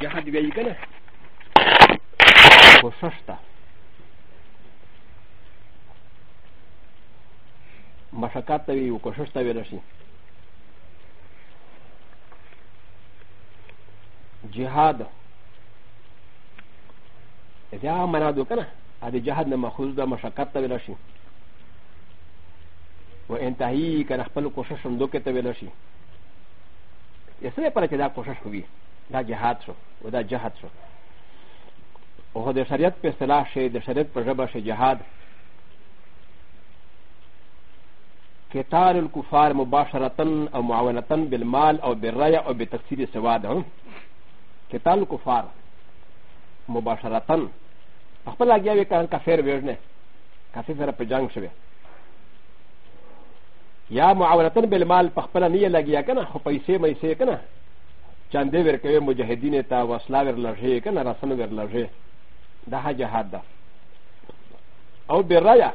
جهاد ویل کنه کوشش ته مشقت ته وي کوشش ته ویل شي جهاد دا معنا دو کنه ا دې جهاد نه ماخوذ ده مشقت ته ویل شي و انتهایی کنه خپل کوشش هم دوکې ته ویل شي یې سره پر چې دا کوشش کوي دا جهاد شو و دا جهاد شو او خو د شریعت په اصطلاح شي د شریعت په ژبه شي جهاد قتال الكفار مباشرة او معاونة بالمال او بالرأي او بتكسير سواد قتال الكفار مباشرة خپل لاګیا وی کار کافر ویژنه کافر سره په جنگ شوی یا معاونة بالمال په خپل نه لګیا کنه خو پیسې مېسې کنه چنده ورکوي مجاهدین ته وسله ورلږي کنه رسن ورلږي دا جهاد ده او به رايه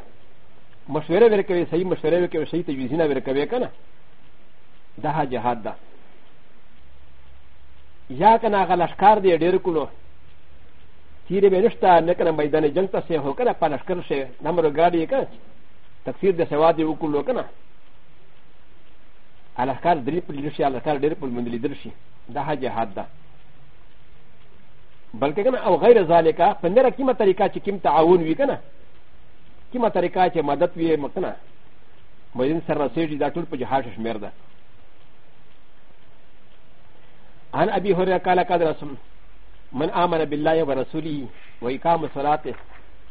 مشوره ورکوي صحیح مشوره ورکوي صحیح تجویزونه ورکوي کنه دا جهاد ده یا کنه هغه لشکار دی ډیر کولو تیرې به نشته نه کنه میدان جنگ ته سه هو کنه په لشکر شه نمبر ګاډي کنه تکثیر د سواد یې وکړو کنه アラカーデリプルシアラカーデリプルムリルシダハジャハダバルケガナアガイラザレカフェネラキマタリカチキムタアウンウィガナキマタリカチマダトウィエマカナマインサラセジダトルプジハシュメルダ عن أبي هريرة قال قال رسول من آمن بالله ورسوله وإقام صلاته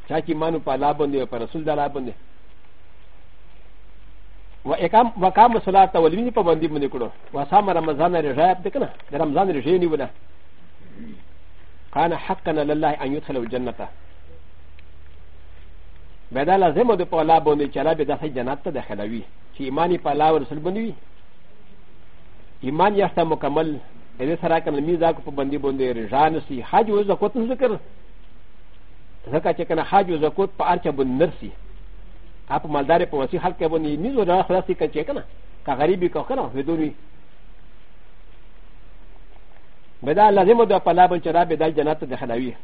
شاكي مانو پا لابنده وپا رسول دا لابنده وقام الصلاة والمين فبندي من يكره وصام رمضان رجاب دكنا رمضان رجيني ولا كان حقا لله أن يدخل الجنة بدا لازم د پالا باندې چلا به داسې جنت ته داخلوي چې ایمانی پالا او رسول باندې وي ایمان یافته مکمل دې سره کوم میزا کو په باندې باندې رجان سي حج او زکات ذکر ځکه چې کنه حج او زکات په ارچه باندې نرسي アポマルダレポマシハルケボニーミズラフラシカチェケナカガリビカカナウドリベダーラデモドパラボンチャラベダジャナタデハナウィ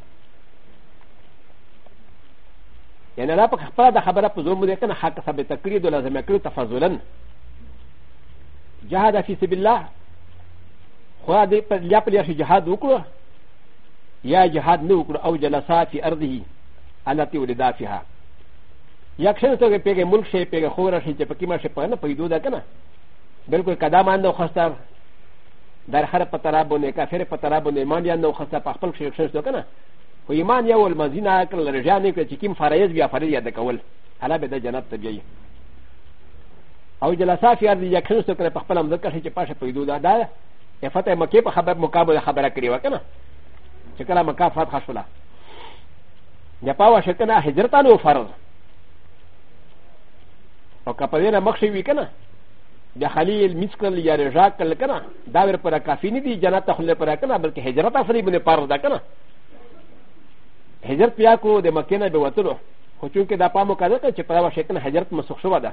ヤナラパカパラダハバラポゾムデカナハカサベタクリドラザメクルタファズルンジャハダフィセビラホアディヤプリアシジャハドウクロやジャハドウクロアウジャナサフィアルディアナティウリダフィハ ah, やくしゃんとペゲムルシェペゲホーラシェペキマシェパンペイドダカナ。ベルコカダマンドホスターダハラパタラボネカフェレパタラボネマニアンドホスターパフォルシェクションドカナ。ウィマニアウォルマジナークルレジャーネクチキンファレズビアファレヤデカウォル。アラベデジャナタビエイ。アウジャラサフィアディヤクションとカパパラムドカシェパシェペイドダダ。エファテマケパハバモカボハバラクリワカナ。チェカラマカファハシュラ。ジャパワシェカナヘジャタノファル。او که په دې نه مخ شي وي کنه د خلیل مسکل یا رجا کل کنه دا ور پر کافی نه دی جنت ته خل پر کنه بلکې هجرت افری بن پار دا کنه هجرت بیا کو د مکه نه به وتلو خو چون کې دا پامو کړه ته چې پر واشه کنه هجرت مسخ شو ده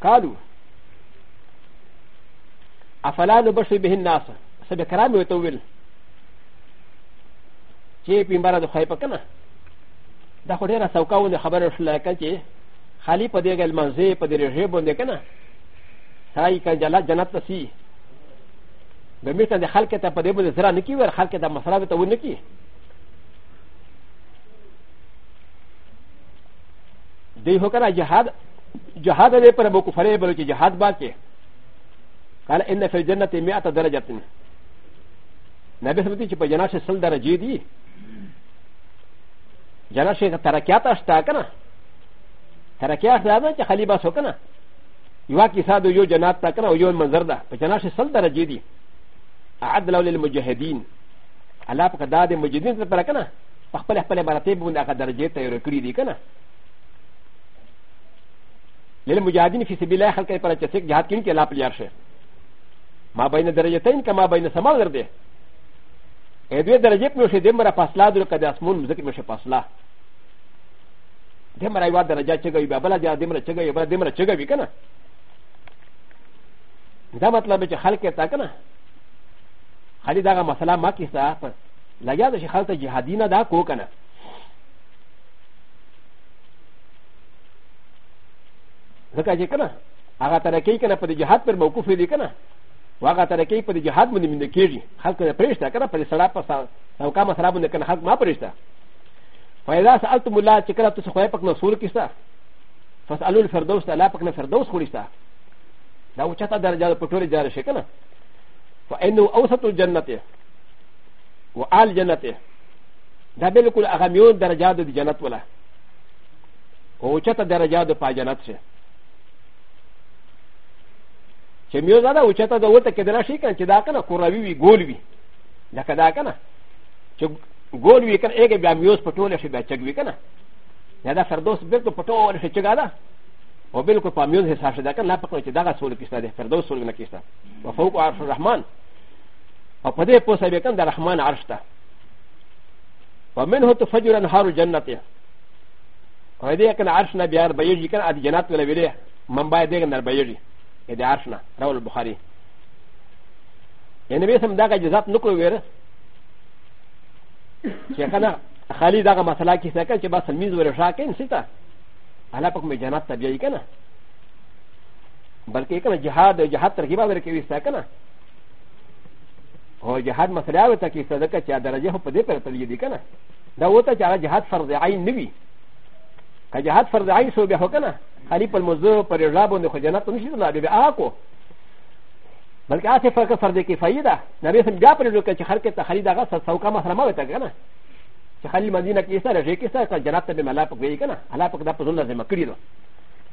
قالو افلا نبشر به الناس سبه کرام وتویل چې پیمبره د خیپه کنه دا خو ډیره سوکه ونه خبره شوه لکه چې خالی په دې منځې په دې رژې باندې که نه سړی که جلات جنت ته سي د میرته د خلک ته په دې باندې زړه نه کي ور خلک ته مصرف ته ونه کي دی هو کنه جهاد جهاد دې پر بو کفرې بل چې جهاد باندې قال ان في الجنه 100 درجه نبي سمتي چې په جناشه سل درجه دي ジャラシェがタラキャタスタカナタラキャタナチハリバソカナヨワキサドヨジャナタカナオヨンマザダパジャナシェサルダラジディアダラウルムジヘディンアラパカダディムジディンズパラカナパパレパレバラテブンダカダラジェタヨルクリディカナ للمجاهدين في سبيل الله خلق ا ل ا ج ه ا د كنت لا بليارشه ما بين درجتين كما بين السماء والارض ا ب ي د ر ج ب مشي دمرا فاصلا د ر ك د اسمون مزك مشي فاصلا دمرا يوا درجه چگوي بابلا جا دمرا چگوي بابلا دمرا چگوي کنه دا مطلب چې خلک تا کنه خالي دا مسله ما کې صاحب لګیا د شي خلک جهادي نه دا کو کنه ځکه چې کنه هغه تر کې کنه په جهاد پر موقوف دي کنه وغه تر کې په جهاد باندې مند کېږي خلک نه پرېشته کنه په سړا په سوکا مسرا باندې کنه خلک ما پرېشته فایدا سالت مولا چې کله تاسو خو پک نسور کیسه فسالو الفردوس لا پک نه فردوس خوړیسته دا اوچته درجه په ټوله جاره شي کنه فانه اوسط الجنه وآل جنته دا بالکل هغه میون درجات د جنت ولا اوچته درجات په جنت شه چې میو دا و چې ته دا وته کېدل شي کنه چې دا کنه کوروي وی ګول وی لکه دا کنه چې ګول وی کنه یې بیا میوز پټول شي بیا چګ وی کنه یا دا فردوس بیرته پټول شي چګا دا او بالکل په میوز حساب شي دا کنه لا پکې چې دا غسول کیسه ده فردوس سول نه کیسه او فوق عرش الرحمن او په دې پوسه بیا کنه د رحمان عرش ته ومنه تفجر انهار جنته او دې کنه عرش نه بیا بېږي کنه د جنات ولا ویلې من باید دې کنه بېږي ا د ا ر ش ن ا راول بخاري يعني بسم داك جزات نكو وير شيخنا خالي داك مساله كي سكن كي بس الميز ورشاكين ستا على بك مجانات تبيعي كنا بلکې کنه جهاد او جهاد ترکیبا ورکې وستا کنه او جهاد مسله وته کې صدقه چې درجه په دې پر تلې دي کنه دا وته چې هغه جهاد فرض عین نوي ك ج ه ت فرد عيسو بحكنا خليب المزو پر رابون دخل جنات نشي الله بي آكو بلکه آسه فرق فرد كفاية ده نبي سم جا پر لوكا چه خلق تخليد آغا سوكا محرمه ويتا كنا چه خلي مدينة كيسا رجي كيسا كا جنات تبه ملا پک بيه كنا علا پک دا پزول نظم کري دو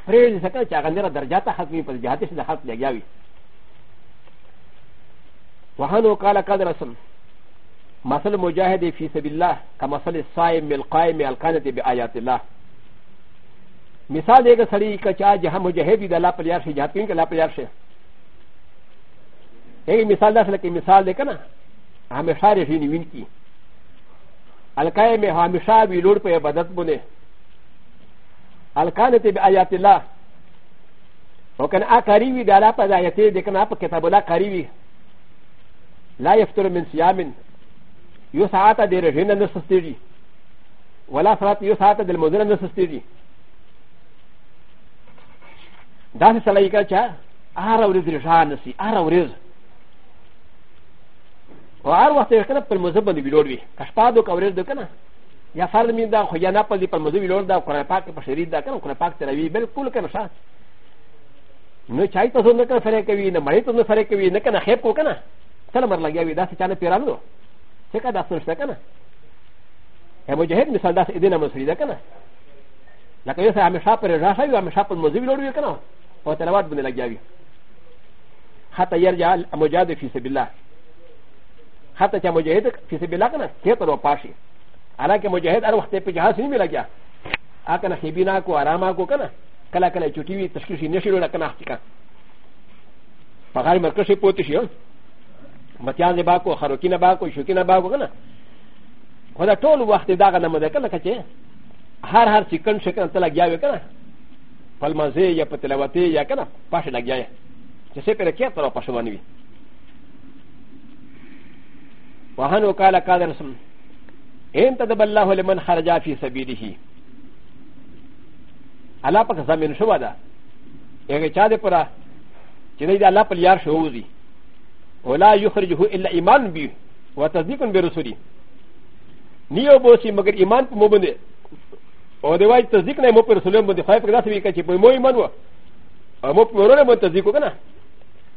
فرد سكنا چه آغنير درجات حقمي پر جهاتش ده حق لگياوي وهانو قال قدر اسم مثل مجاهد في سبيل الله كمثل الصائم القائم القانة بآيات الله مثال دیگه سری کچا جه مجاهدی د الله په لار شي جاپین کله په لار شي یی مثال داسه لکه مثال دی کنه همیشه رې شي وین کی الکای می همیشه وی لور په عبادت بونه الکانه ته آیات الله او کنه ا کاری وی د الله په آیات دی کنه په کتاب الله کاری وی لا یفتر من صيام یو ساعت د رژنه نسستری ولا صلاه یو ساعت د مذره نسستری ダーサライカチャアラウリズリジャーナシアラウリズワーワテカナプルムズバディビロリカスパドカウリズドカナやファルミンダーホヤナパディパムズビローダーコラパクパシリダーカンコラパクテラビベルクルカナシャノチャイトゾンカフェレケビーナマリトンフェレケビーナカナヘコカナサラマラギャビダーシチャンピランドセカダスのシタカナエモジヘッドサダスエディナムスリダカナ لكن يسعى مشاطر الراشا يسعى مشاطر المزيد لوري كنا و تلاوات بن لگیاوی حتی یرجع مجاهد فی سبیل الله حتی چې مجاهد فی سبیل الله کنه کته رو پاشي حالانکه مجاهد هر وخت په جهاد نه لګیا اګه نه خیبینا کو آرامه کو کنه کله کله چټی وی تشکیشی نشیرو نه کنه احتکا په غاری مرکز یې پوتې شي متیان با کو خروکینه با کو شوکینه با کو کنه خو دا ټول وخت داغه نه مده کله کچه هر هر سیکنډ شکن ته لګیا وی کنه パルマゼやパテラワテやかなパシャラギアや。ジセペレキャトラパシャワニビ。ワハノカラカダルスム。エンタダバラホレマンハラジャフィサビリヒ。アラパカザミンシュワダ。エレチャデパラ。ジネダラパリアシュウズィ。オラユハリジュウエライマンビュー。ワタズニコンベルソリ。ニオボシマグイマンプモブネ。او د وای تصدیق نه مو پر رسول باندې خای پر داسې وی کچې په مو ایمان و او مو په ورونه باندې تصدیق وکنه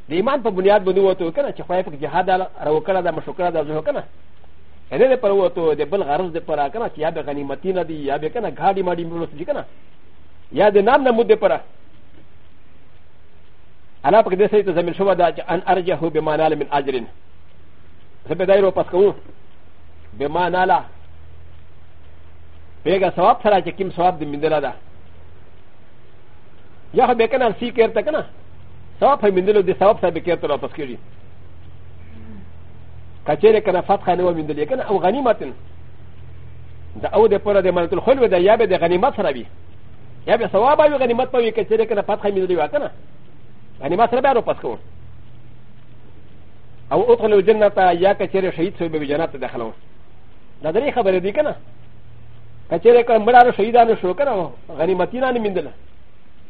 د ایمان په بنیاد باندې وته کنه چې خای پر جهاد راو کړه د مشکره د زه کنه نه نه پر وته د بل غرض د پر کنه چې یا د غنیمتی نه دی یا به کنه غاډي ماډي ملوس دي کنه یا د نام نه مده پر انا په دې سره ته زمين شو دا چې ان ارجه به مانال من اجرن زه به دایرو پس کوم به ماناله ペガサワプサラチキムサワディミデラダヤハベカナシーケルタカナサワプミデルディサワプサビケルタラパスキリカチェレカナファッハノミデレカナオガニマテンダオデポラデマルトホルウェダヤベデガニマサラビヤベサワバユガニマトウィケチェレカナファッハミデリワカナアニマサラバロパスコアウトのジェナタヤカチェレシーツウェビジャナタダハローダデリハベレディカナカチェレカムラシーダーのショーカー、ガニマティナミンデル、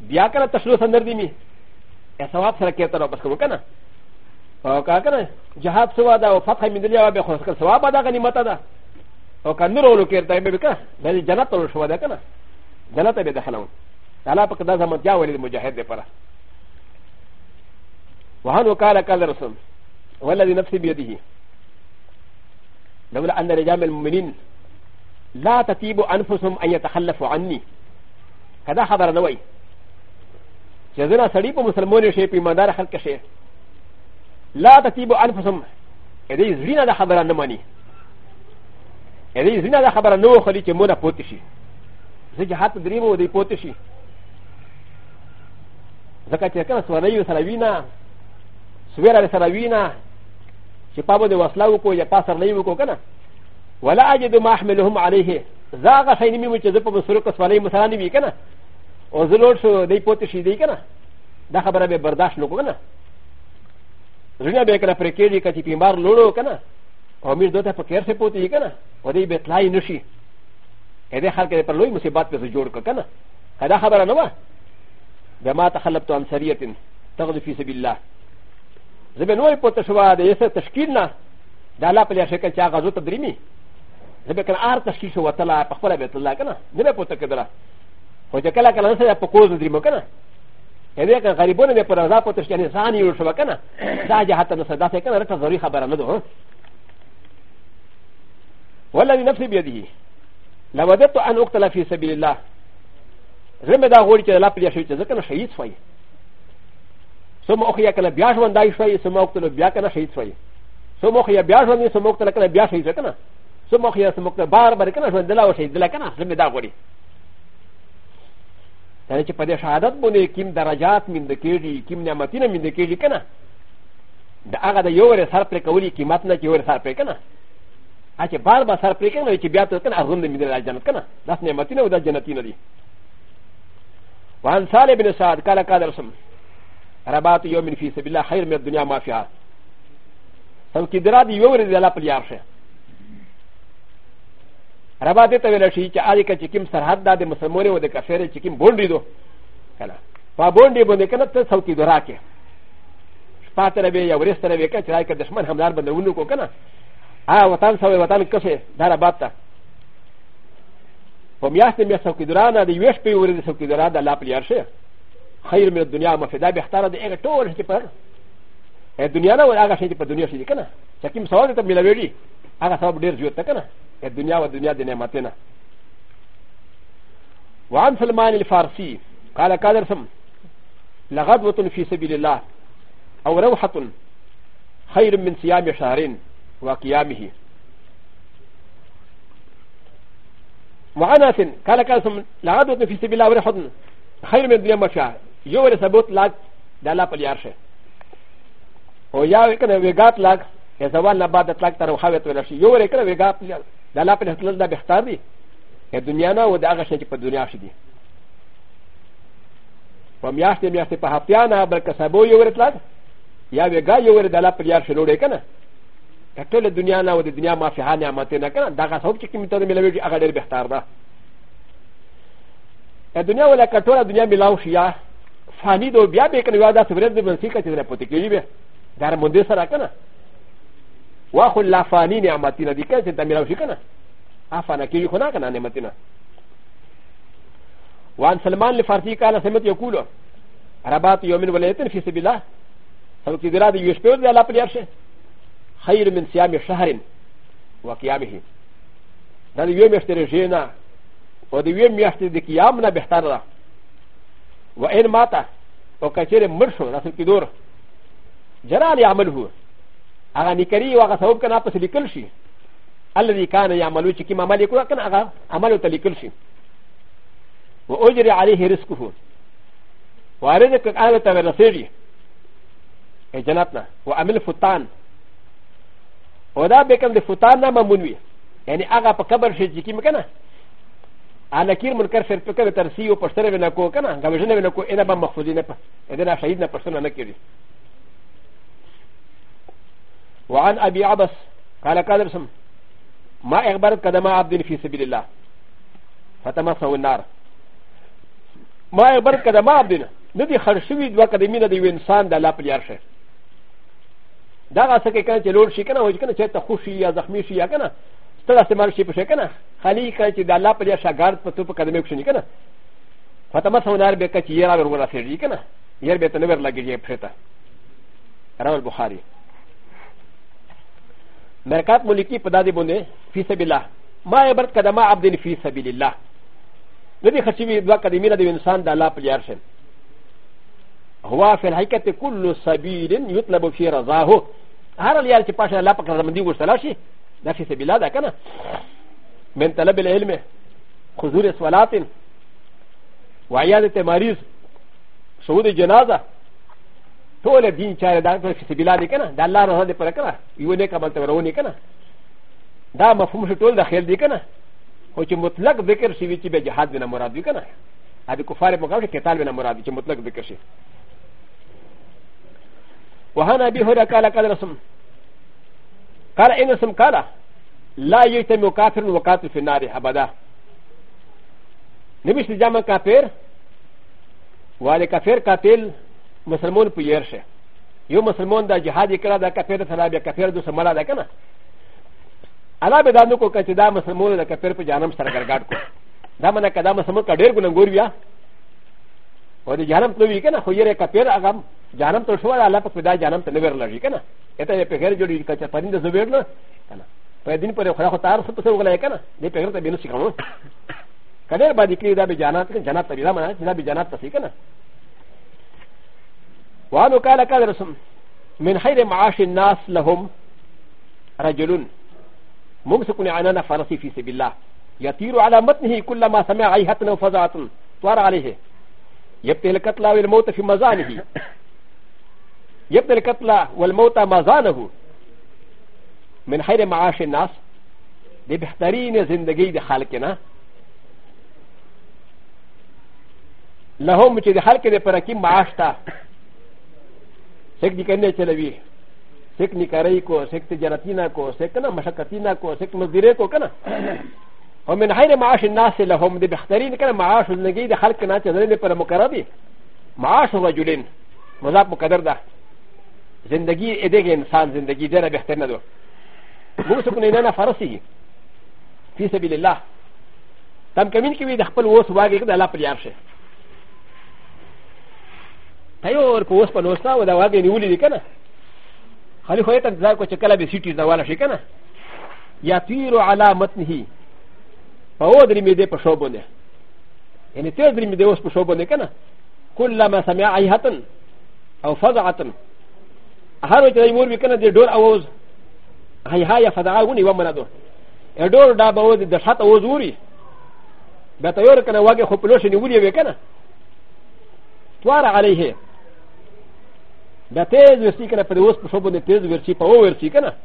ビアカラタシューサンデルディミ、エサワツラケタロパスコカナ、オカカナ、ジャハツワダオファタミンデルアベホスカスワバダガニマタダ、オカノロケタイベルカ、ダリジャナトロシュワダカナ、ジャナタベダハロウ、アラパカダザマジャワリムジャヘデパラ。وهذا قال قال الرسول والذي نفسي بيده لولا ان رجال المؤمنين لا تتيب انفسهم ان يتخلفوا عني هذا خبر نوي جزنا سريب مسلمون شيء في مدار خلق شيء لا تتيب انفسهم اذا زينا ده خبر نماني اذا زينا ده خبر نو خلي چې مونږه پوت شي زجهات دریمو دی پوت شي ځکه چې کله سوالایو سره وینا سویرا سره وینا چې پابو د وسلاو کو یا پاسر نه یو کو کنه ولا اجد ما احملهم عليه زاغه شینمی مو چې د په مسروق سوالي مثلا نیوي کنه او زلوړ شو دی پوت شي دی کنه دا خبره به برداشت نکو کنه زړه به کنه پر کېږي کته پیمار لوړو کنه او میر دوته په کیر سه پوتې کنه او دی به تلای نشي اې دې خلک پر لوی مصیبت په جوړ کنه دا خبره نه و بما تخلبت عن سريه تغذي في سبيل الله زبنوي پوت شو دا یې تشکیل نه دا لا په لاره کې چې هغه زو تدریمي ن ب ك ن ار تشكيل شو وطلع بخبر بيت الله كنا نبي بوتا كدرا هو جكلا كلا نسا بكوز دريمو كنا هذا كان غريبون نبي برازا بوتش يعني زاني يرشوا كنا زاجة حتى نسا داسة كنا رتا ضروري خبر ندو والذي نفسي بيده لو وددت أن أقتل في سبيل الله زمي دا غوري كده لا بليا شوية ذكنا شهيد شوي ثم أخيا كنا بياش وان داي شوي ثم أقتل بيا كنا شهيد شوي ثم أخيا بياش وان ثم أقتل كنا بيا شهيد كنا その日はそのバーバーキャラでラオシーでらかな、それだわり。だれちぱでしゃだっぼね、キムダラジャーミンでキリ、キムナマティナミンでキリかな。だがでよれさプレカウリキマツナキウレサプレカナ。あちバーバーサプレカナイチビアトカナ、アウンデミデラジャンカナ。ダスネマティナウダジャナティナディ。ワンサレビネサーカラカダルソン。ラバトヨミフィセビラハイメドニアマフィア。サンキデラディヨレディアラプリアシェ。ラバデタウェルシーチアリカチキムサハダデムサモリウデカフェルチキムボンディドカナファボンディボンデカナツサウティドラケパタレベヤウレスタレベカチライカデスマンハムラバンウンドコカナアワタンサウェワタンカセダラバタフォミヤステミヤサウキドラナディウエスペウレデサウキドラダラプリアシェハイルメルドニアマフェダビハタラデエレトウレシパエドニアナウアガシェイパドニアシリカナチキムサウデタミラベリアガサウデルジュタカナ الدنيا والدنيا د نعمتنا وعن سلمان الفارسي قال كادرسم لغدوة في سبيل الله أو روحة خير من صيام شهرين وقيامه وعن أسن قال كادرسم لغدوة في سبيل الله وروحة خير من الدنيا مشاهر يوري سبوت لاك دالا باليارشه او یا کنه ویګات لاک یا زوال نه بعد تلک تر خوه ته ورشي یو ریکره ویګات だらぺらとんだべたり、えどにゃなおだがしゃきぱどにゃしり。パミヤシテミヤシテパハピアナ、バカサボヨーレトラン、ヤベガヨーレダラペヤシロレカナ。カトレドニアナウディニアマフィハニアマテナカナ、ダガソキキミトミレビアガレベタダ。アドニアウレカトラドニアミラウシア、ファニドビアベカナワダスブレズブンシカティレポテキリベ、ダラモデサラカナ。わほらファニーアマティナディケンセンタミラウシカナアファナキリコナカナネマティナワンサルマンリファティカナセメティオクロアラバティヨミンウレテンフィセビラサウキデラディユスペルデラプリアシェハイルミンシアミシャハリンワキアミヒダディユミステレジェナウォディユミアスティディキアムナベタラワエンマタウォカチェレムシュラスキドルジャラリアマルフォー هغه نیکري او هغه ثواب کنه پس لیکل شي الذي كان يعمل چې کوم عمل وکړ کنه هغه عمل ته لیکل شي و اجر عليه رزقه وارد کړه هغه ته ورسېږي ای جنتنا و عمل فتان او دا به کوم د فتان نه ممون وي یعنی هغه په قبر شي چې کوم کنه انا كير منكر شر فكر ترسي و پشتره بنا کو کنه غوژنه بنا کو انا به مخفوزینه په اذن شهید نه پښتنه نه کړی وعن أبي عبس قال قال بسم ما أخبرت قدم عبد في سبيل الله فتمسه النار ما أخبرت قدم عبد ندي خرشوي دوا قدمين دي وإنسان دا لا بليار شيء دا غا سکه کنه چې لوړ شي کنه وای کنه چې ته خوشي یا زخمی شي یا کنه ستاسو استعمال شي پښه کنه خالی کنه چې د الله په لیا شاګرد په تو په قدمه کې شي کنه فتمه سونار به کچ یې را ورغلا سي کنه یې به ته نور لګیږي پښه ته راول بخاری مرکات ملکی په دادی باندې فی سبیل الله ما عبرت کده ما عبد فی سبیل الله ندی خچوی دوا کلمې نه د انسان د الله په لار شم هو فی الحقیقت کل سبیل یطلب فی رضاه هر لیار چې پاشه الله پکړه مندی ورسلا شي دا فی سبیل الله دا کنه من طلب العلم حضور صلات و عیادت مریض شهود جنازه トレビンチャーダーフェシビラディケナ、ダラーディパラカラ、ユネカマトロニケナ。ダーマフムシュトルダヘルディケナ。ウチムトラクビケシビチベジハディナモラディケナ。アディコファレモカケタルナモラディチムトラクビケシ。ワハナビホラカラカラソン。カラエナソンカラ。ラユテムカフェンウカトフィナリハバダ。ネミシジャマカフェル。ワレカフェルカテル。مسلمان په ير شه یو مسلمان دا جهاد کړه دا کافر سره بیا کافر د سمرا ده کنه الله به دا نو کو کچ دا مسلمان دا کافر په جانم سره ګرګاټ کو دا منه کدا مسلمان کا ډیر ګنګور بیا او د جانم نو وی کنه خو یې کافر هغه جانم ته شو الله په دا جانم ته نور لږی کنه اته په غیر جوړی کچ پرند زویر نه کنه په دین پر خو تار څه څه وغلای کنه دې په غیر ته بینو شي کنه کله باندې کې دا به جنات جنات ته دا منه دا به جنات ته شي کنه وانو قال قال رسم من خير معاش الناس لهم رجل ممسك عنان فرسي في سبيل الله يطير على متنه كلما سمع عيهة وفزعة طار عليه يبتل القتلى والموت في مزانه يبتل القتلى والموت مزانه من خير معاش الناس دي بهترين زندگي دي خالقنا لهم چې د خلک د پرکی معاش ته セクニカネチェレビセクニカレイコセクティジャラティナコセクナマシャカティナコセクマディレコカナ ومن حين معاش الناس لهم دي بختارين كان معاش النجي دي خلق ناتي ذلين پر مقربي معاش رجلين مذاب مقدر ده زندگي ادهي انسان زندگي دينا بختار ندو موسى كنا انانا فرسي في سبيل الله تم كمين كوي دخبل ووس واقع ده لا پر يارشه ته یو ور په اوس په نوستا و دا واګې نیولې دي که نه خالي خو یې ته انتظار کو چې کله به سیټي دواله شي که نه یا تیرو علا متنه په او درېمې دی په شو باندې یعنې تیر درېمې دی اوس په شو باندې که نه كلما سمع عيهة أو فضعة هر وجه يقول بكنا دي دور أوز عيها يا فضعة وني ومنا دور دور دا بوز دشات أوز وري بتيور كنا واجه خبلوش نقول يبكنا توار عليه だてずしからプレウスプショブネテズウシパオウシキャナ。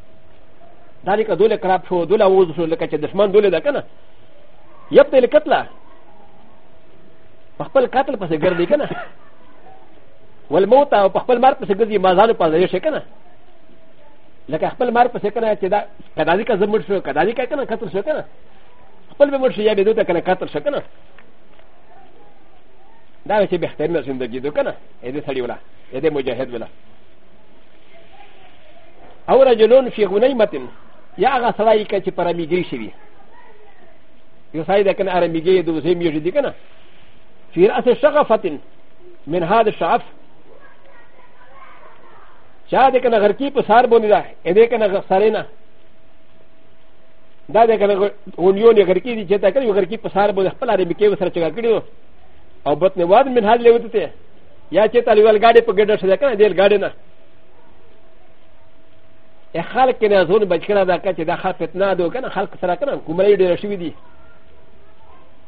ダリカドレクラプショドラウズショルカチェデスマンドレダキャナ。やってるカトラ。パパルカトラパセガリキャナ。ウェルモーターパパルマーパセグリマザルパレシェキャナ。ラカパルマーパセカナチェダカダリカズムシュカダリカキャナカトルシェキャナ。パルムシヤビドタカナカトルシェキャナ。ダーシェベテルのジンドギドカナ。エデサリウラ。يدي مجاهد ولا او رجلون في غنيمة يا اغا سلايكا تي پراميگري شوي يسايدا كان اراميگي دو زيم يجدي كنا في رأس شغفة من هذا الشعف شاده كان غرقي پسار بوني دا اده كان غسرينا دا د غونیون یو غرکی دي چې تا کړی یو غرکی په سار به خپل اړې کې وسره چګا کړیو او بت نه واد من حال لوي ته やちたりわがでぽけだしだからでるがでな。え、はるけなぞんばちからだかちだはふたなどかなはかさらかな、こまれるしゅうり。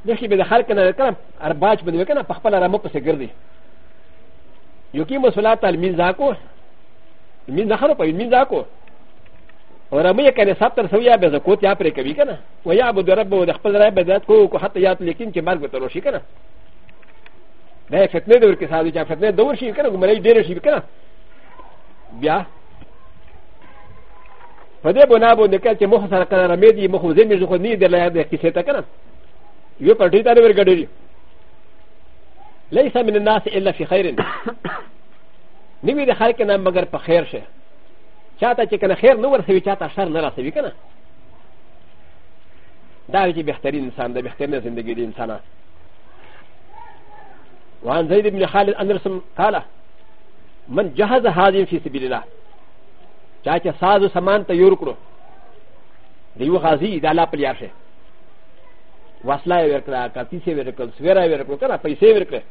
でしべではるけなかな、あばちぶんかな、パパラマポセグリ。よきもそらたりみんざこ。みんなはるぱみんざこ。و ر م ي ك ن س ا ت ر س و ي ا ب ز ك و ت ي ا ب ر ك ب ي ك ن ا و ي ا ب د ر ب و د خ ب ل ر ب د ك و ك حتى ي ا ت ل ك ن ك م ا ر ب ت ر و ش ي ك ن ا دا فتنه دور کې ساده چې فتنه دور شي کنه ګمړې ډېر شي کنه بیا په دې بنا باندې کله چې مخ سره کړه رمې دي مخ زمې ځخه نه دی لای د کیسه ته کنه یو پټی تاره ورګړې ليس من الناس الا في خير نبي د خلک نه مگر په خیر شه چاته چې کنه خیر نه ورسوي چاته شر نه راسوي کنه دا چې بهترین انسان د بهترین زندگی دی انسانه وعن زيد بن خالد أندرسم قال من جهز هذه في سبيل الله چاچه ساز و سامان تیار کړو د یو غازی د الله په لار شه وسله یې ورکړه کتی سي ورکړه سویرا یې ورکړه کنه پیسې ورکړه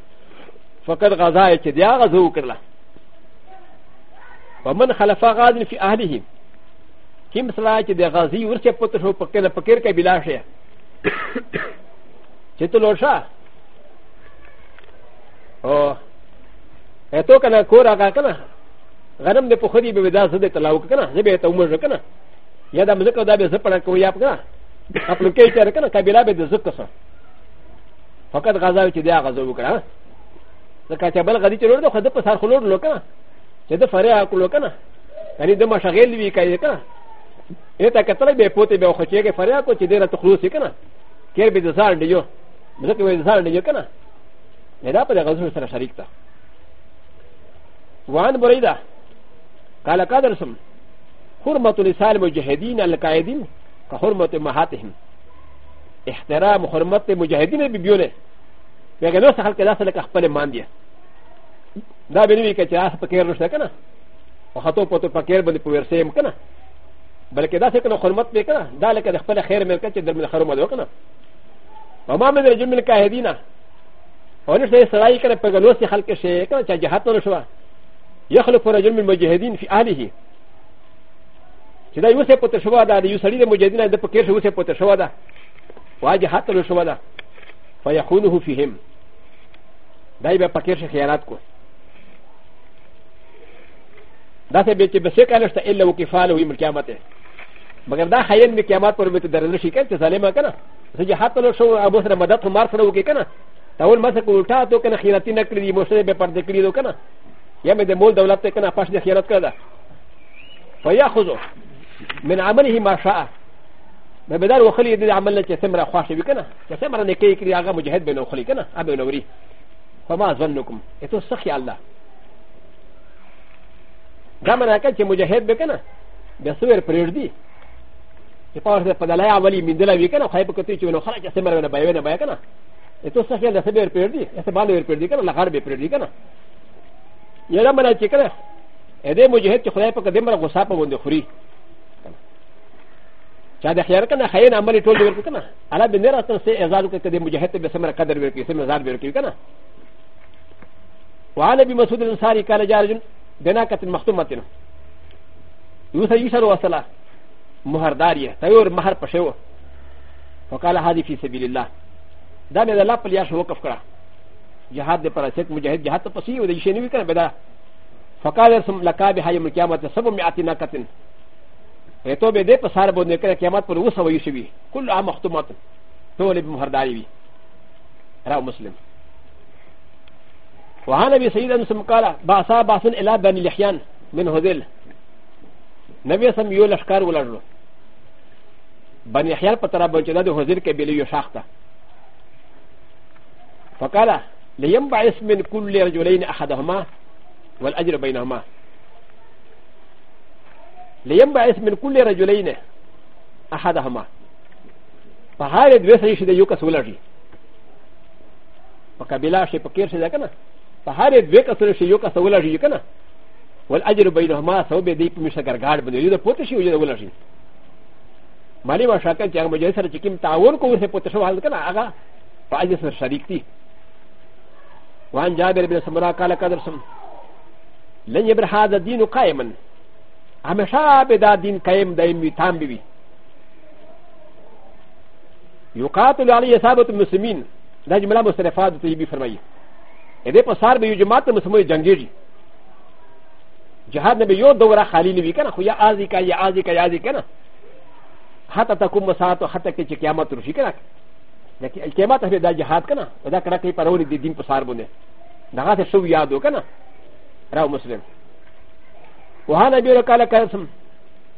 فقط غزا یې چې دی هغه زو کړله ومن خلف غاز فی اهله کیم سلا چې د غازی ورڅ پته شو پکې نه پکې کې بلا شه چې ته لوشه او اته کنه کور هغه کنه غنم دې په خدي به ودا زده تلاو کنه زه به ته عمر کنه یا دا مزه دا به زه پړه کو یا کنه خپل کې چر کنه قبيله به دې زکه سره فقط غزا چې دا غزا وکړه ځکه چې بل غدي چلوړ د خود په سر خلوړ لو کنه چې د فریا کولو کنه یعنی د مشغل وی کوي کنه ایتا کتل به پوتې به خو چې فریا کو چې ډیره تخلوص کنه کېر به د سار دیو مزه کې به د سار دیو کنه ل ا ب د غ ز و سره شریک ده وعن بريده قال قدرسم حرمه نساء المجاهدين القائدين كحرمه امهاتهم احترام حرمه المجاهدين ببيونه وكان يوسف خلق الناس لك اخبار مانديه دا بنوي كتراس فكير نشتا كنا وخطو پتو فكير بني پويرسيم كنا بلکه دا څه کنه حرمت به کنه دا لکه د خپل خیر ملکه چې در من خرمه وکنه وما من رجل من القاهدینه و ن ش ن ي سراي كان بغنوس خلق شيء كان جهات نشوى يخلق رجل من المجاهدين في اهله チダユセポテシュワダ、ユサリデムジェディナ、デポケシュウセポテシュワダ、ワジハトルシュワダ、ファヤホノフィヒム、ダイバパケシュヘラコ。ダセベチベセカラスタエラウキファロウィムキャマテ。マガダハエンミキャマトルメトダルシケンテザレマカナ、ジハトルシュワアボスラマダトマフロウキカナ。اول ما سکو الٹا تو کنا خیرتی نکلی دی موسیقی بے پردے کلی دو کنا یا میں دے مول دولت تے کنا پاش دے خیرت کردہ فیا خوزو من عمل ہی ما شاء میں بدار وخلی دے عمل نچے سمرا خواہشی بھی کنا چے سمرا نکی کلی آگا مجہد بے نوخلی کنا آب بے نوری فما ظنکم اتو سخی اللہ گامن آکا چے مجہد بے کنا بے سویر پریڑ دی چے پاور سے پدلائی عملی مندلہ بھی کنا خواہی پکتی چوے نوخلا چے سمرا بے نبائے بے نبائے کنا とさきゃなせべるペディ、せばるペディから、なはべペディから。やらまなちから、えでもじへっちょくらいかでもごさぱもんでふり。チャダヒャーカナ、ハイナマリトルベルカナ、アラビネラとせえざるかでもじへってべせまかでべきせまざるべきかな。わらびまそでんさりからじゃん、でなかてまとまっての。よさゆさわさら、もはだりや、たよるまはぱしょう。ファカラハディフィセビリラ。E だめだらぱりやしょうかふか。جهاد でパラセット、ムジャヘッジャーとパシーウで一緒に見かけた。ファカーソン、ラカビハイムキャマツ、サブミアティナカティン。エトベデパサーボネカキャマプロウサウユシビ、クルアマトマト、トレビムハダイビ、ラウムスリム。وهذا بسيدنا سمكارا باسا باسن الى بني لحيان من هذيل نبي سم يولشكار ولا بني لحيان قطر بن جلاد هذيل كبير يشاخته فقال لينبعث من كل رجلين احدهما والاجر بينهما لينبعث من كل رجلين احدهما فهذا دوسري شيء يوكس ولري فكبلا شيء فكير شيء كنا فهذا دوسري شيء يوكس ولري كنا والاجر بينهما سوف يديك مشاكل غاد بده يدور بوتشي ويدور ولري مالي ما شاكل جاء مجلس رجيم تعاون كون سيبوتشي وهذا كنا اغا فاجس الشريك تي وعن جابر بن سمراء قال كدرسم لن يبر هذا الدين قائما همشا بدا دين قائم دائم تام بي يقاتل عليه ثابت المسلمين دا جمله مصرفات طيبي فرمائي اذا پسار به جماعت مسلمي جنگيجي جهاد نبي يو دوره خالي نبي كنا خو يا ازي كا يا ازي كا يا ازي كنا حتى تكون مساعات حتى كي قيامت رشي كنا لكن الكلمات هي دا جهاد كنا ودا كنا كي فرولي دي دين بصار بني نغاث شو يادو كنا راو مسلم وهذا بيقول قال كاسم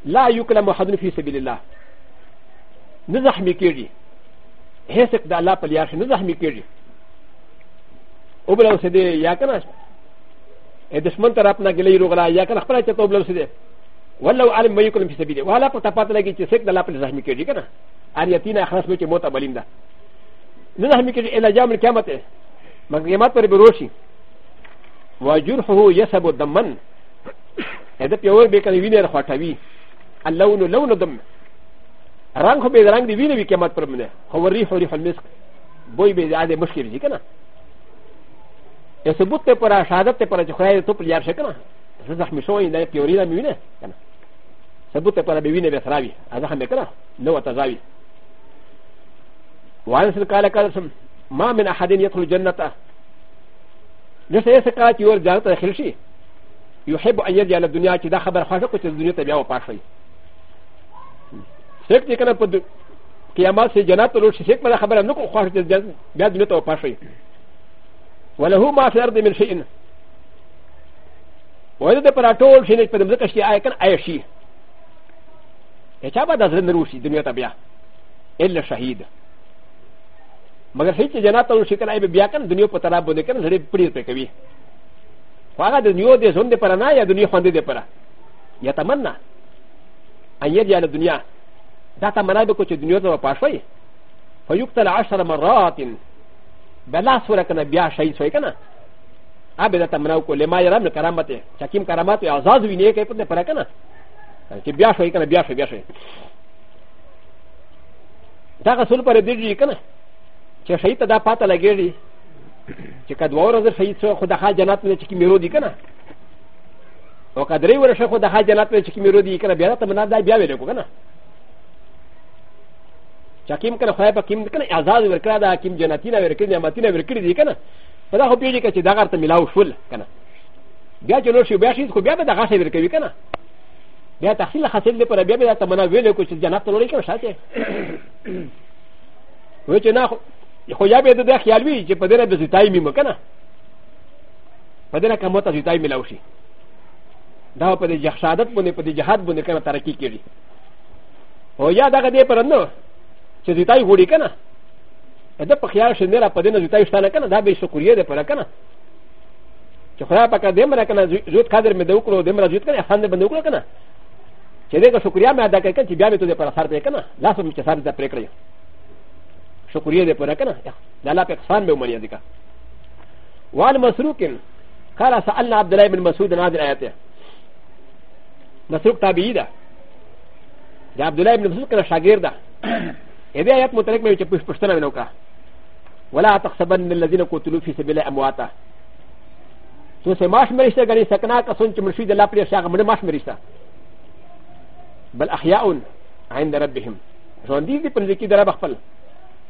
لا يكلم أحد في سبيل الله نزح مكيري هيسك دا الله بلياش نزح مكيري وبلا وسدي يا كنا دشمن طرفنا گلی روغلا یا کنه خپل چته وبلو سده ولو علم ما یکلم فی سبیله وهلا پتا پات لگی چې سک د لا په زحمت کېږي کنه ان یتینا خلاص مې چې موته بلیندا ن ه م ك إ ل ى جام ا ل ك ا م ت ه مقيمات ر بروشي وجرحه يسب دمن هذا يقول بك ان يبين الخطابي اللون لون دم رانه بين رانه يبين بكامات برمنا هو ريح ريح المسك بوي بين هذا مشكل جي كنا يثبت تقرا شهادت تقرا جخراي تقرا يار شكنا زخمي شوي لا يورينا مينا كنا ثبت تقرا بيبين بسرابي هذا هم كنا لو تزاوي وعن سلك على كالسم ما من أحد يدخل الجنة نفس يسكات يور جنة داخل شيء يحب أن يرجع للدنيا كي دا خبر خاشق وكي الدنيا تبيع وباشي سيكتي كان قد قيامات سي جنة تلوش سيك ماذا خبر نكو خاشق بيع الدنيا وباشي وله ما في الأرض من شيء وإذا دا پراتول شيء نجد پدمزقش كي آيكن آي شيء يا شابا دا زرن روشي دنيا تبيع إلا شهيد مگر هیڅ جنات او شکل ای بیا کنه دنیا په طلب باندې کنه لري پرې پرې کوي خو هغه د دنیا د ژوند لپاره نه یا دنیا خوند لپاره یا تمنا ان یجعل الدنيا دا تمنا به کو چې دنیا ته پاشوي فیقتل عشر مرات بلا سوره کنه بیا شي شوی کنه ابه دا تمنا کو لما یرم کرامت چکیم کرامت او آزاد ویني کې په پره کنه چې بیا شوی کنه بیا شوی بیا شوی دا رسول پر دې کنه چې شهید ته دا پاته لګېږي چې که دوه ورځې شهید شو خو د خال جنت نه چې کې میرو دي که نه او که درې ورځې خو د خال جنت نه چې کې میرو دي که نه بیا ته منا دا بیا ویلی کو که نه چې حکیم که نه خدای په کیم که نه اعزاز ورکړه دا حکیم جنتي نه ورکړي نعمتي نه ورکړي دي که نه په دا خو پوهېږي چې دغه ورته میلاو شول که نه بیا چې نور شي بیا شهید خو بیا به دغه شی ورکوي که نه بیا تحصیل حاصل دی پر بیا به دا تمنا ویلی کو چې جنت ته وړي که نه شاته وایي چې نه خو یا به د خیال وي چې په دې د زیتای میمه کنه په دې نه کومه ته زیتای ملاو شي دا په دې جهادت باندې په دې جهاد باندې کنه ترقی کیږي او یا دغه دې پرنو چې زیتای وړي کنه دا په خیال شندې را په دې نه زیتای شته نه کنه دا به شکرې دې پر کنه چې خدای پاک دې مره کنه زوت قادر مې دوه کړو دې مره زوت کنه احسان دې بندو کړو کنه چې دې کا شکریا مې ادا کړ کنه چې بیا مې ته پر اثر پې کنه لاس مې چې سر دې پرې کړی شكرية دي پورا كنا لالا پا اقصان بيو منيا ديكا وعن مسروق قال سألنا عبد الله بن مسعود عن هذه الآيات مسروق تابعي ده د عبد الله بن مسعود کنا شاگرد ده دې آیات متعلق مې چې پښتنه ونه وکړه ولا تحسبن الذين قتلوا في سبيل الله امواتا سو سه ماش مریشته غني سکنا کسون چې مرشد الله پر شاغ مړ ماش مریشته بل احیاء عند ربهم ژوند دي پر ذکی دره بخپل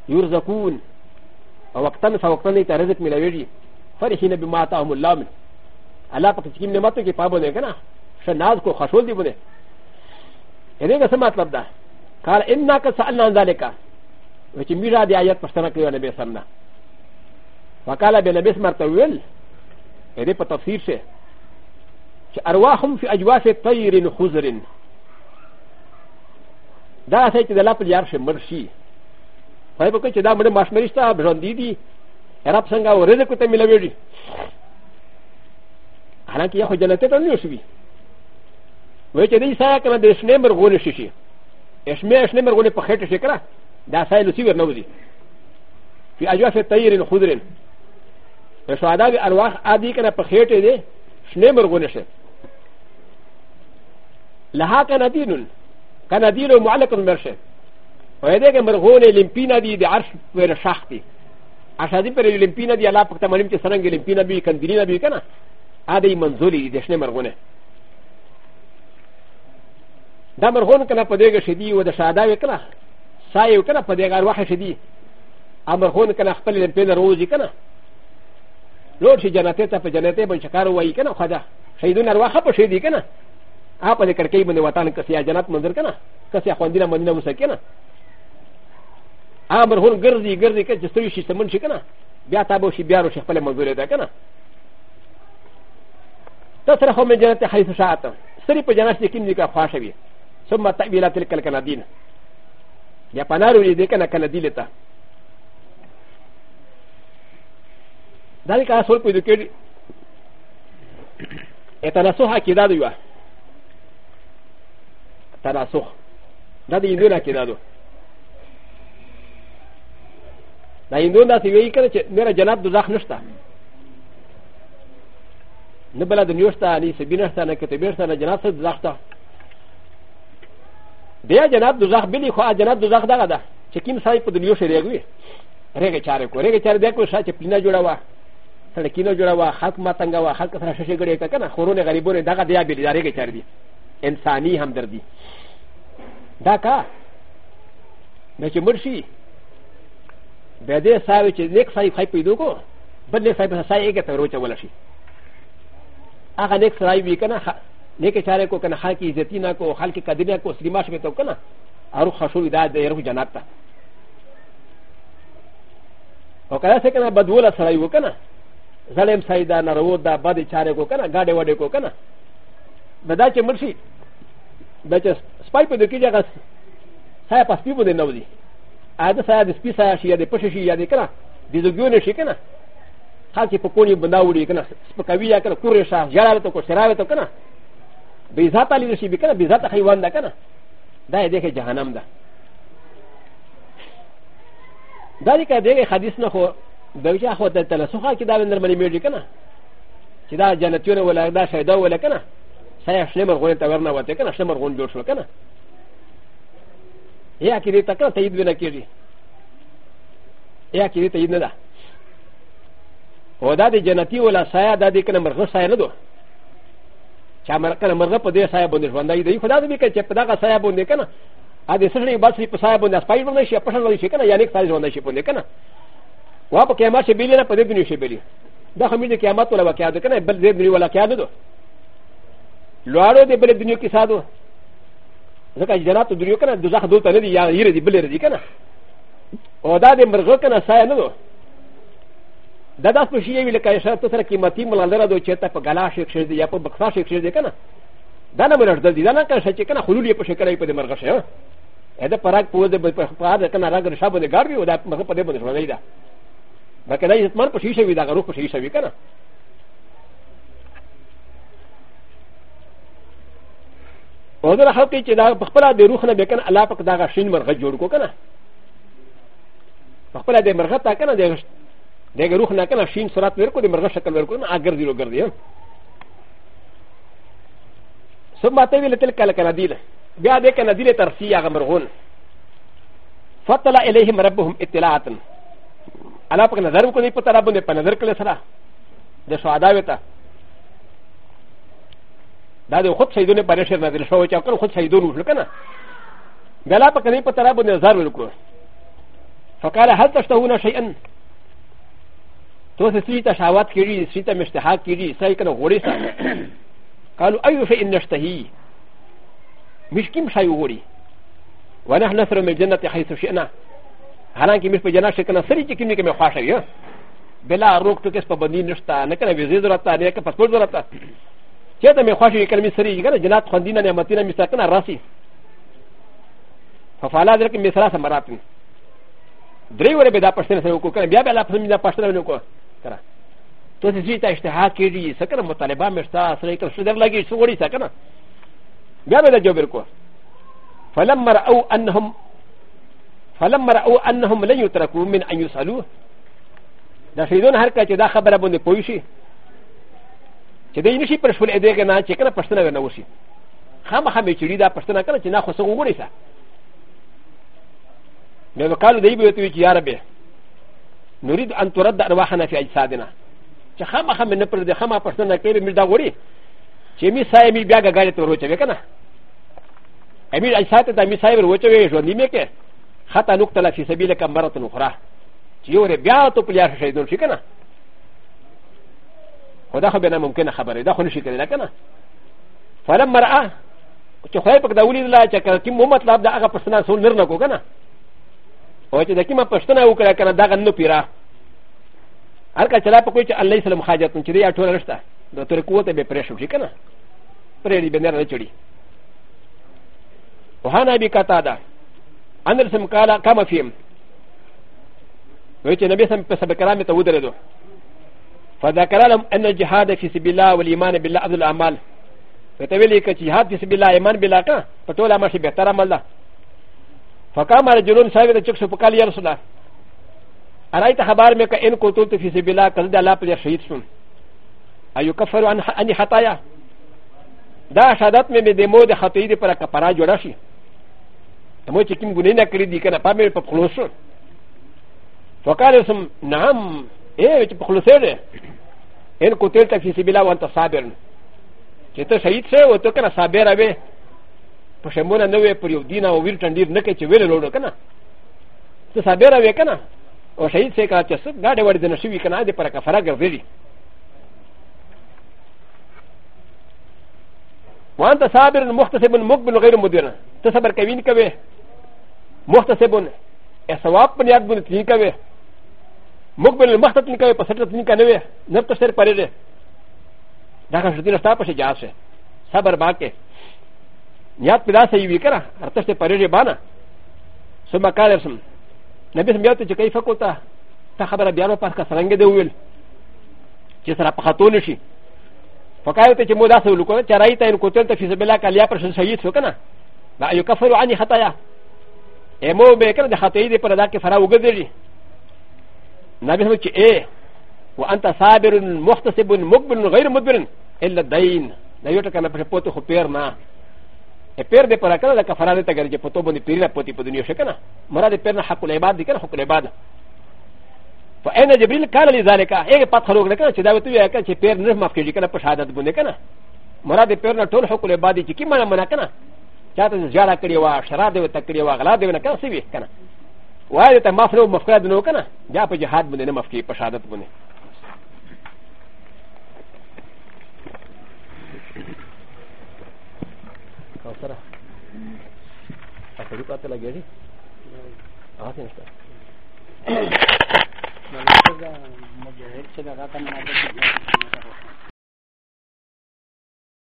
يرزقون وقتن فوقتن ت رزق ملويجي فرحين بما اتاهم الله من الله پاک چکیم نعمتوں کی پابند ہے نا شناز کو خشول دی بنے یعنی کا مطلب دا قال اننا كسالنا ذلك وچ میرا دی آیت پښتنه کړو نبی سمنا وقال بنبي سمرته ویل دې په تفسیر شه چې ارواحهم في اجواف الطير خضر دا څه چې د لا په یار شه مرشي ファイブケチダムマシメリスタ、ブロンディディ、エラプサンガウレゼクテミラビリ。アラキヤホジャネテトニューシビ。ウェチディサーカナデスネムゴネシシ。エスメアスネムゴネパヘテシカラ、ダサイルシウェノディ。フィアジャフェタイリン、ホデリン。ウェシャダビアワアディカナパヘテデ、スネムゴネシェ。ラハカナディヌン、カナディルマラカンメルシェ。و ا د ه مرغونه لیمپینا دی د عرش پر شاختی اشادی پر لیمپینا دی الله پک تمنیم چې سرنګ لیمپینا بی کندلینا بی کنه ا دې منزولی دې شنه مرغونه دا مرغون کنه په دېګه شدی و د شاده وکړه سایو کنه په دېګه ارواح شدی ا مرغون کنه خپل لیمپینا روزی کنه لوړ شي جنته ته په جنته باندې شکار وای کنه خدا شهیدون ارواح په شهیدی کنه ا په دې کړکې باندې وطن کسیا جنت منظر کنه کسیا خوندینه مدینه وسکنه アマルグルディグルディケチスリシスムシキナビアタボシビアロシファレマグレデカナタサラホメジャーテハイスシャータスリプジャナシキンディカファシビソマタビラテルカナディナやパナルリディケナカナディレタダリカソルプディケリエタナソハキダドゥアタナソハダディドゥラキダドゥ دا هندون داسې وایي که نه چې میره جنت دوزخ نشته نه بله دنیا شته نه سبي نشته نه کتبې شته نه جنت څه دوزخ شته بیا جنت دوزخ بلې خو جنت دوزخ دغه ده چې کوم سړی په دنیا شي ریږوي ریږې چارې کو ریږې چارې دی کو شا چې پلینه جوړه وه سړکینه جوړه وه خلک متنګه وه خلک سره ششې ګړې که که نه خورونه غریبونه دغه دی یا بلې دا ریږې چارې دي انساني همدردي دا کا نه چې مړ شي بیا دې ساوي چې نیک سړی خای پیدا کو بل نیک سړی په ساي کې ته روچ ولا شي هغه نیک سړی وی کنه نیک چاره کو کنه خلک عزت نه کو خلک قدر کو سلیما شوه تو کنه او خشوع دا د یو جنات ته او کله څه کنه بدول سړی وکنه ظلم سړی دا نارو دا بد چاره کو کنه گاډه وډه کو کنه بدا چې مرشي دا چې سپای په دې کې ځای سای په سپی باندې نه ودی アダサーでスピサーシーやでポシシーやでかな、ディズギューネシーかな、ハキポコニブナウリーかな、スポカビアかな、クレシャー、ジャラとコシャラとかな、ビザタリルシビかな、ビザタハイワンだかな、ダイデヘジャハナムダ。ダリカデヘハディスナホ、ダウジャホテルソハキダルナマリミュージカナ、キダジャナチューネウェラダシャドウェラカナ、サヤシネマゴンタワナワテカナ、シネマゴンジョシュカナ。やきりたかたいびなきりやきりたいなだおだでじゃなきおらさやだでかなまがさやなどチャマラカナマラパデサイボンディファンダイディファダビケチェプダガサイボンディカナアディセルニバスリプサイボンデスパイボンデシアパシャルシェカナヤネクサイボンデシポンディカナワポケマシビリナパディニシビリダハミディキャマトラバキャドカナベルディニワラキャドドロアロディベルディニキサド ځکه جنات د دنیا کنه دوزخ دلته نه دی یا یره دی بل دی کنه او دا د مرغه کنه سایه نه دو دا داس په شی وی لکه اشاره ته سره قیمتي ملالره دو چیرته په غلا شیخ شیخ دی یا په بخښا شیخ شیخ دی کنه دا نه مرړ دی دا نه کنه چې کنه خلول یې په شکل یې په مرغه شه دا پراګ په دې په پاره کنه راګ رشا باندې ګار وی او دا مرغه په دې باندې شوړی دا بلکې دا یې اتمان په شی شوی دا غروخ په شی شوی کنه و در خلق چې دا په خپل د روح نه به کنه الله پاک دا شین مرغه جوړ کو کنه په خپل د مرغه تا کنه د دغه روح نه کنه شین صورت ورکو د مرغه شکل ورکو نه اگر دیلو ګرځي ثم ته ویل تل کله کنه دیله بیا د کنه دیله ترسی هغه مرغون فطلع اليهم ربهم اطلاعا الله پاک نظر وکړي په طرف باندې په نظر کله سره د شهدا وته だでほっさいどねパレシャナでしょうちゃうかほっさいどるかな。ガラパカネパタラボネザルク。ファカラハタスタウナシエン。とせすりたシャワーキリ、シタメシタハキリ、サイカのゴリサ。カルアユフェインナシタヒ。ミシキムシャイウォリ。ワナハナスラメジェナテハイソシエナ。ハランキミスペジャナシェカナスリチキミキメハシャヤ。ベラロクトケスパバニーナシタ、ネカナビゼドラタ、ネカパスポルドラタ。チェタメホシーキャミスリーがジナットンディナーマティナミサカナラシファラデルミサラサマラティンドレイウェベダパセンセオコカビアベラプミナパセンセオコカトシジタイシタハキリサカナモタレバメスタスレイクシュデルラギスウォリサカナビアベラジョベルコファラマラオアンハム فلما راوا انهم لن يتركوا من ان يسالوه دا شيدون هر کچه دا خبره باندې پوي شي چې د نشي پر شول ادګه نه چې کنه پښتنه ونه وشي خامخا مې چړي دا پښتنه کنه چې نه خو څنګه وګورې سا نو وکاله دی به ته چې یا رب نريد ان ترد ارواحنا في اجسادنا چې خامخا مې نه پر دې خامخا پښتنه کې مې دا وړي چې مې سای مې بیا غاړې ته وروچې کنه امیر اجساد ته مې سای وروچې شو نیمه کې خطا نقطه لا فی سبیلک مرته اخرى چې یو ربیا ته په لار شي دل شي کنه و دا خو بنا ممکنه خبره دا خو نشي کېدای کنه فلم مرآ چې خو په دولي الله چې کړه تیم محمد لاب دا هغه پښتنه سول نر نه کو کنه او چې د کیمه پښتنه وکړه کنه دا غن پیرا هر کله چلا په کوی چې الله سلام حاجت چې دا ټول رښتا د تر قوت به پرې شو کنه پرې دی بنر نه چړي وهانا بي کتا دا ان رسم کالا کما فیم وې چې نبی سم په سبکرامه ته ودرېدو فذكر لهم ان الجهاد في سبيل الله والايمان بالله عبد الاعمال فتولي كجهاد في سبيل الله ايمان بالله كان فتولى ما شي بهتر عمل ده فقام رجل سابق تشكس فقال يا رسول الله ارايت خبر مك ان قتلت في سبيل الله كذا لا بد شهيد سن اي يكفر عن اني خطايا دا شهادت مې د مو د خطې د پر کپرا جوړ شي مو چې کوم ګنې نه کړې دي کنه پامې په خلوص وکړې سم نعم ايه چې په خلوصره ان قتل ته فی سبیل الله وانت صابر چې ته شهید شې او ته کنه صابر اوی په شمونه نه وې پر یو دین او ویر ټندیر نه کې چې ویل لوړو کنه ته صابر اوی کنه او شهید شې کړه چې څه گاډه ور دي نشوي کنه دې پر کفاره ګرځي وانت صابر مختصب مقبل غیر مدیر ته صبر کوي نه کوي مختصب ثواب په یاد باندې کوي مقبل مختت نکا پسرت نکا نوے نب تسر پرے دے داخل شدین استا پشے جاس ہے صبر باکے نیات پیدا سے یہ کرا ارتشتے پرے دے بانا سما کال رسم نبی سم یات چکی فکوتا تا خبر بیان پر کا سرنگ دے ویل چې سره په خاتون شي فقایته چې مودا سه لکو چرای ته ان کوتل ته فیسب الله کالیا پر شهید شو کنه لا یکفر عنی خطایا ایمو به کنه د خطای دی پر دا کې فرا وګرځي なべほちえわんたさべるん、もたせぶん、もぶん、がいるもぶん、えらだいん、なよたかなプレポトホペーな。エペーでパラカラカファラレタガリポトボニピラポティポディニューシェカナ、マラデペナハコレバディカホコレバディ。ファエナジブリカラリザレカ、エパトロレカチダウトヤカチペーナマフィジカナパシャダブネカナ、マラデペナトルホコレバディチキマラマナカナ、ジャータジャラクリワ、シャラデウタクリワ、ラデウナカシビカナ。و هذا تمافر و مفقر دنو كنا جاء في جهاد بني نمفقر بشهادت بني كوثرة أفريقا تلاقيه آتي نشتا مجاهد شدقاتا من عدد